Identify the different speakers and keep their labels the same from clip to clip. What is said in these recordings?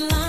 Speaker 1: line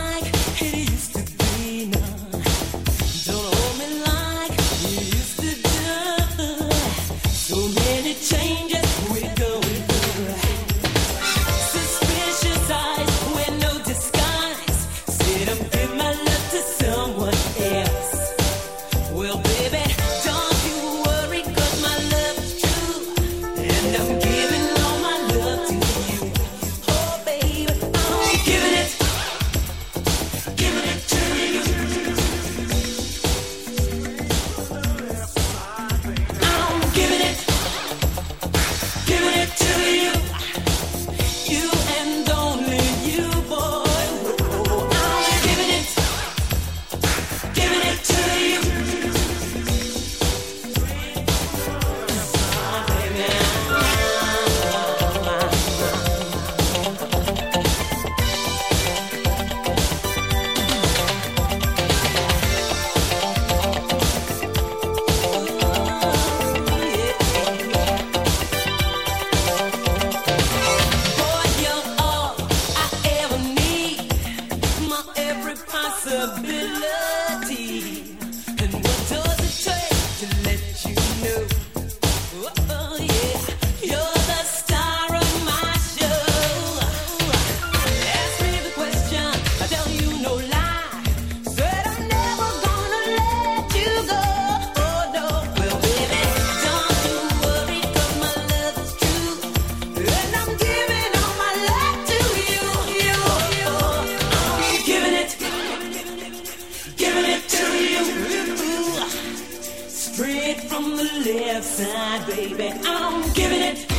Speaker 1: Straight from the left side, baby, I'm giving it.